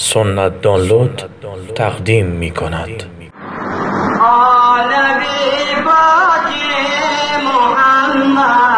سنت دانلود تقدیم می کند آل محمد.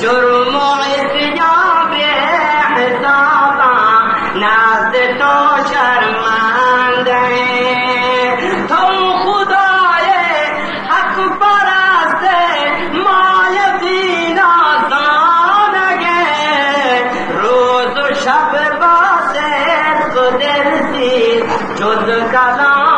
جرم و اسیاب احسابا ناز تو شرمنده تو خدای حق پرست مال دینا دین روز و شب باز خود دلسی جز کلام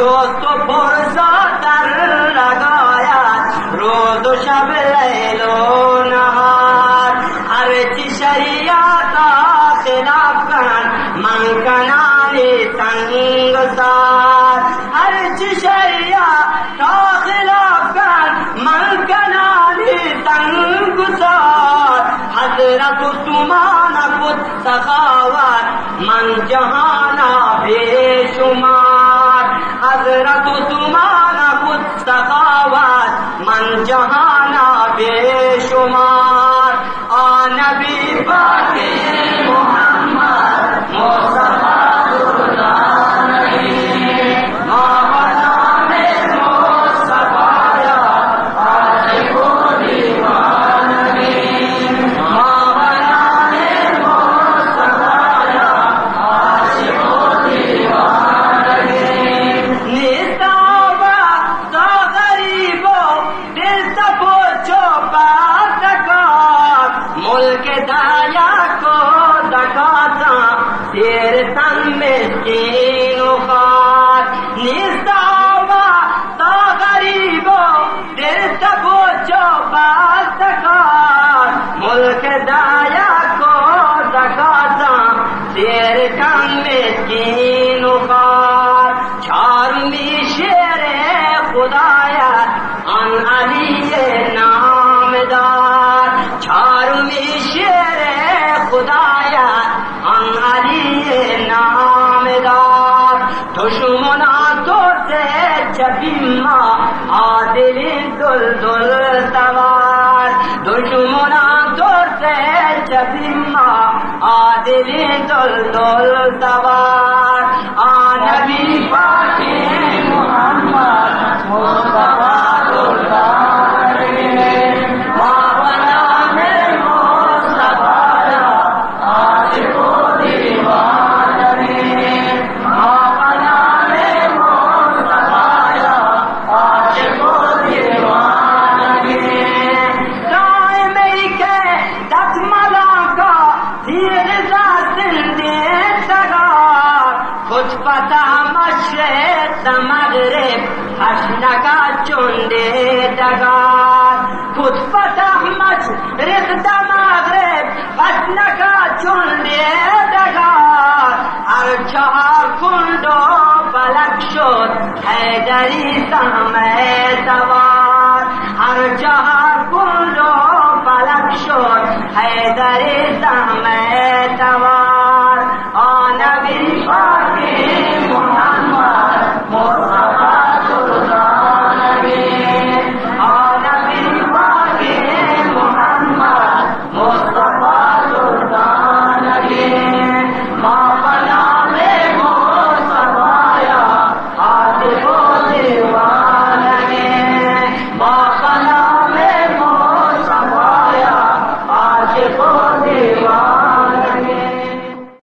دوست تو برسو تر لگایا روز و شب لیل و نهار. هر چی شریعتا خلاف کن من کنان تنگ سار هر چی شریعتا خلاف کن من کنان تنگ سار حضرت تمہانا خود سخاوت، من جہانا بے شمار. र तुमान पुस्तकावत् मञ्च नाभ्येषु मा علی نامدار چارمی شیر خدایت آن علی نامدار دشمنا تو سے چپی ما عادل دل دل سوار دشمنا تو سے چپی ما عادل دل دل سوار آنبی پاکی محمد مصطفی 주시옵소서. مغرب حشنگا چونده دگار خود پتا مشرق مغرب حشنگا چونده دگار هر چهار کند و فلک شد حیدری سهمه سوار